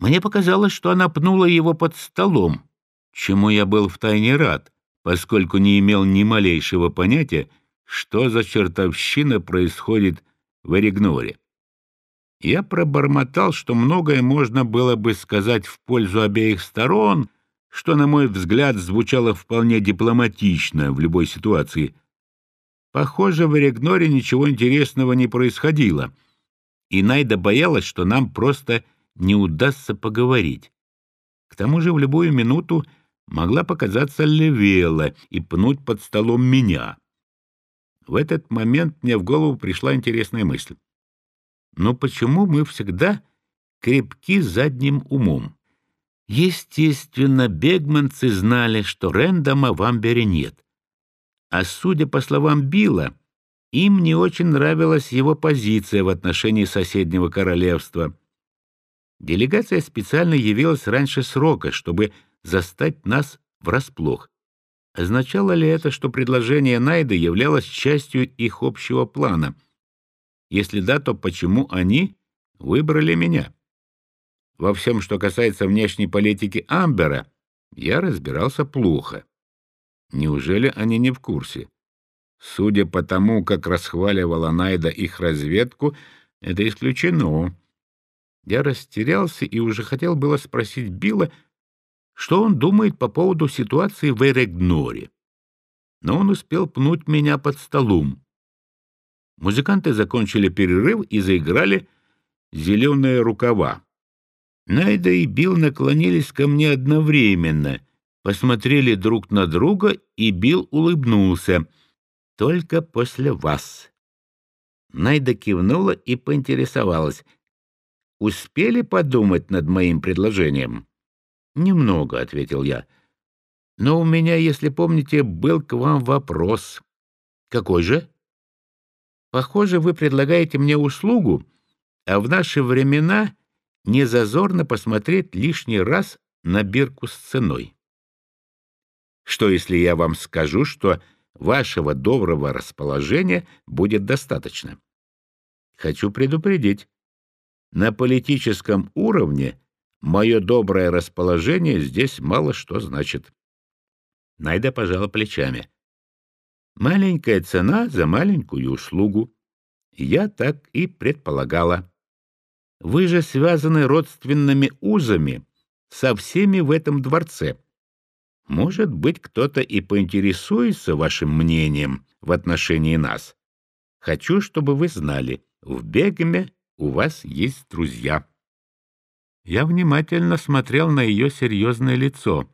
Мне показалось, что она пнула его под столом, чему я был втайне рад, поскольку не имел ни малейшего понятия, что за чертовщина происходит в Эригноре. Я пробормотал, что многое можно было бы сказать в пользу обеих сторон, что, на мой взгляд, звучало вполне дипломатично в любой ситуации. Похоже, в Эригноре ничего интересного не происходило, и Найда боялась, что нам просто не удастся поговорить. К тому же в любую минуту могла показаться Левела и пнуть под столом меня. В этот момент мне в голову пришла интересная мысль. Но почему мы всегда крепки задним умом? Естественно, бегманцы знали, что Рэндома в Амбере нет. А судя по словам Билла, им не очень нравилась его позиция в отношении соседнего королевства. Делегация специально явилась раньше срока, чтобы застать нас врасплох. Означало ли это, что предложение Найды являлось частью их общего плана? Если да, то почему они выбрали меня? Во всем, что касается внешней политики Амбера, я разбирался плохо. Неужели они не в курсе? Судя по тому, как расхваливала Найда их разведку, это исключено. Я растерялся и уже хотел было спросить Билла, что он думает по поводу ситуации в Эрегноре. Но он успел пнуть меня под столом. Музыканты закончили перерыв и заиграли «Зеленые рукава». Найда и Билл наклонились ко мне одновременно, посмотрели друг на друга, и Билл улыбнулся. «Только после вас». Найда кивнула и поинтересовалась — успели подумать над моим предложением? — Немного, — ответил я. — Но у меня, если помните, был к вам вопрос. — Какой же? — Похоже, вы предлагаете мне услугу, а в наши времена не зазорно посмотреть лишний раз на бирку с ценой. Что, если я вам скажу, что вашего доброго расположения будет достаточно? Хочу предупредить, на политическом уровне мое доброе расположение здесь мало что значит. Найда пожала плечами. Маленькая цена за маленькую услугу. Я так и предполагала. Вы же связаны родственными узами со всеми в этом дворце. Может быть, кто-то и поинтересуется вашим мнением в отношении нас. Хочу, чтобы вы знали, в Бегме у вас есть друзья». Я внимательно смотрел на ее серьезное лицо.